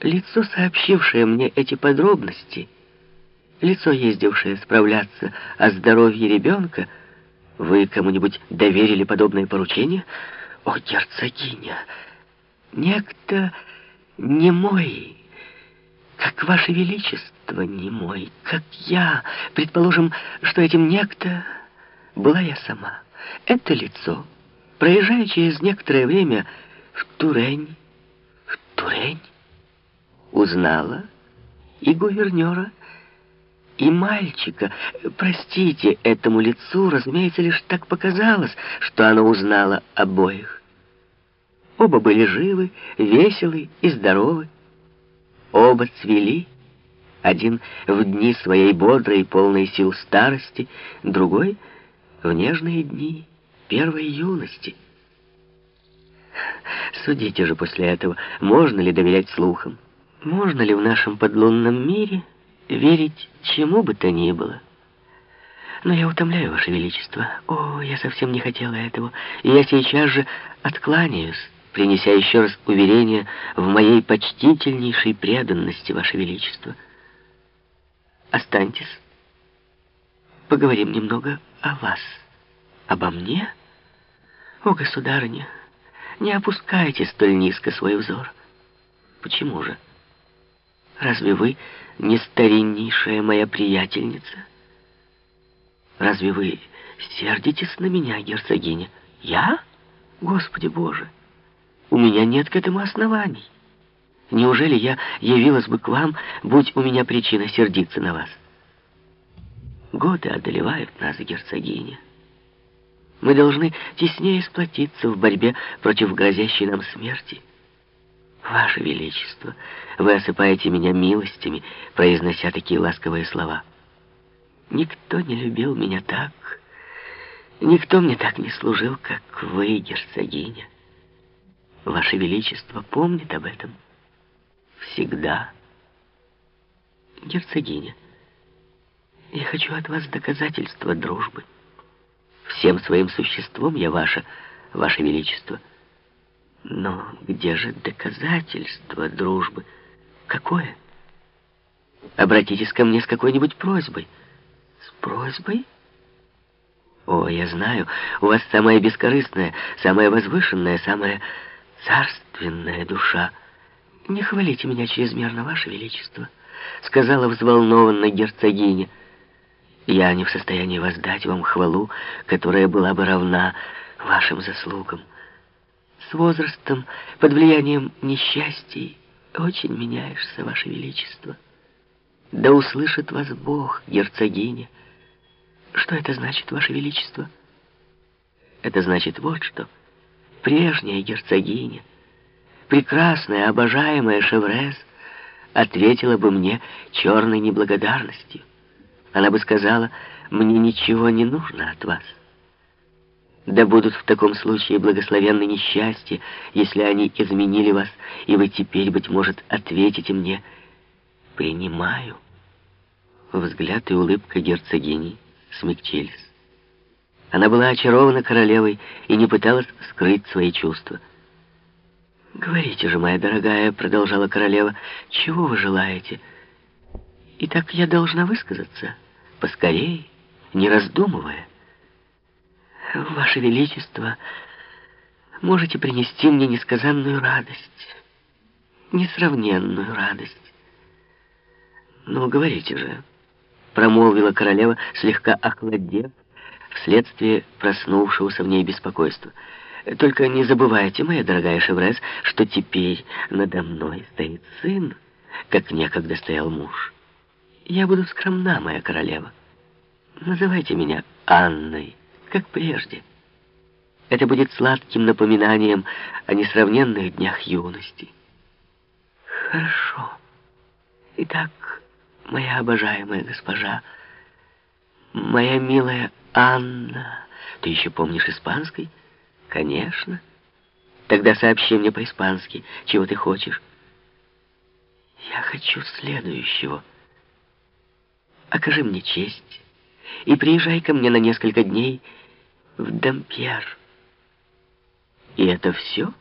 Лицо, сообщившее мне эти подробности, лицо, ездившее справляться о здоровье ребенка, вы кому-нибудь доверили подобное поручение? О, герцогиня, некто не мой, как ваше величество не мой, как я. Предположим, что этим некто была я сама. Это лицо, проезжая через некоторое время в Турень, в Турень, узнала и гувернера, и мальчика. Простите, этому лицу, разумеется, лишь так показалось, что она узнала обоих. Оба были живы, веселы и здоровы. Оба цвели, один в дни своей бодрой, полной сил старости, другой в нежные дни первой юности. Судите же после этого, можно ли доверять слухам? Можно ли в нашем подлунном мире верить чему бы то ни было? Но я утомляю, Ваше Величество. О, я совсем не хотела этого. И я сейчас же откланяюсь, принеся еще раз уверение в моей почтительнейшей преданности, Ваше Величество. Останьтесь. Поговорим немного о вас. Обо мне? О, государыня, не опускайте столь низко свой взор. Почему же? Разве вы не стариннейшая моя приятельница? Разве вы сердитесь на меня, герцогиня? Я? Господи Боже, у меня нет к этому оснований. Неужели я явилась бы к вам, будь у меня причина сердиться на вас? Годы одолевают нас, герцогиня. Мы должны теснее сплотиться в борьбе против грозящей нам смерти. Ваше Величество, вы осыпаете меня милостями, произнося такие ласковые слова. Никто не любил меня так, никто мне так не служил, как вы, герцогиня. Ваше Величество помнит об этом всегда. Герцогиня, я хочу от вас доказательства дружбы. Всем своим существом я ваша, ваше величество. Но где же доказательство дружбы? Какое? Обратитесь ко мне с какой-нибудь просьбой. С просьбой? О, я знаю, у вас самая бескорыстная, самая возвышенная, самая царственная душа. Не хвалите меня чрезмерно, ваше величество, сказала взволнованная герцогиня. Я не в состоянии воздать вам хвалу, которая была бы равна вашим заслугам. С возрастом, под влиянием несчастий, очень меняешься, ваше величество. Да услышит вас Бог, герцогиня. Что это значит, ваше величество? Это значит вот что. Прежняя герцогиня, прекрасная, обожаемая Шеврез, ответила бы мне черной неблагодарностью. Она бы сказала, мне ничего не нужно от вас. Да будут в таком случае благословенны несчастья, если они изменили вас, и вы теперь, быть может, ответите мне «принимаю». Взгляд и улыбка герцогини смягчились. Она была очарована королевой и не пыталась скрыть свои чувства. «Говорите же, моя дорогая», — продолжала королева, — «чего вы желаете?» «Итак, я должна высказаться» поскорей, не раздумывая. Ваше Величество, можете принести мне несказанную радость, несравненную радость. Ну, говорите же, промолвила королева, слегка охладев, вследствие проснувшегося в ней беспокойства. Только не забывайте, моя дорогая Шеврез, что теперь надо мной стоит сын, как некогда стоял муж. Я буду скромна, моя королева. Называйте меня Анной, как прежде. Это будет сладким напоминанием о несравненных днях юности. Хорошо. Итак, моя обожаемая госпожа, моя милая Анна, ты еще помнишь испанский? Конечно. Тогда сообщи мне по-испански, чего ты хочешь. Я хочу следующего — окажи мне честь и приезжай ко мне на несколько дней в Дампьер. И это все?»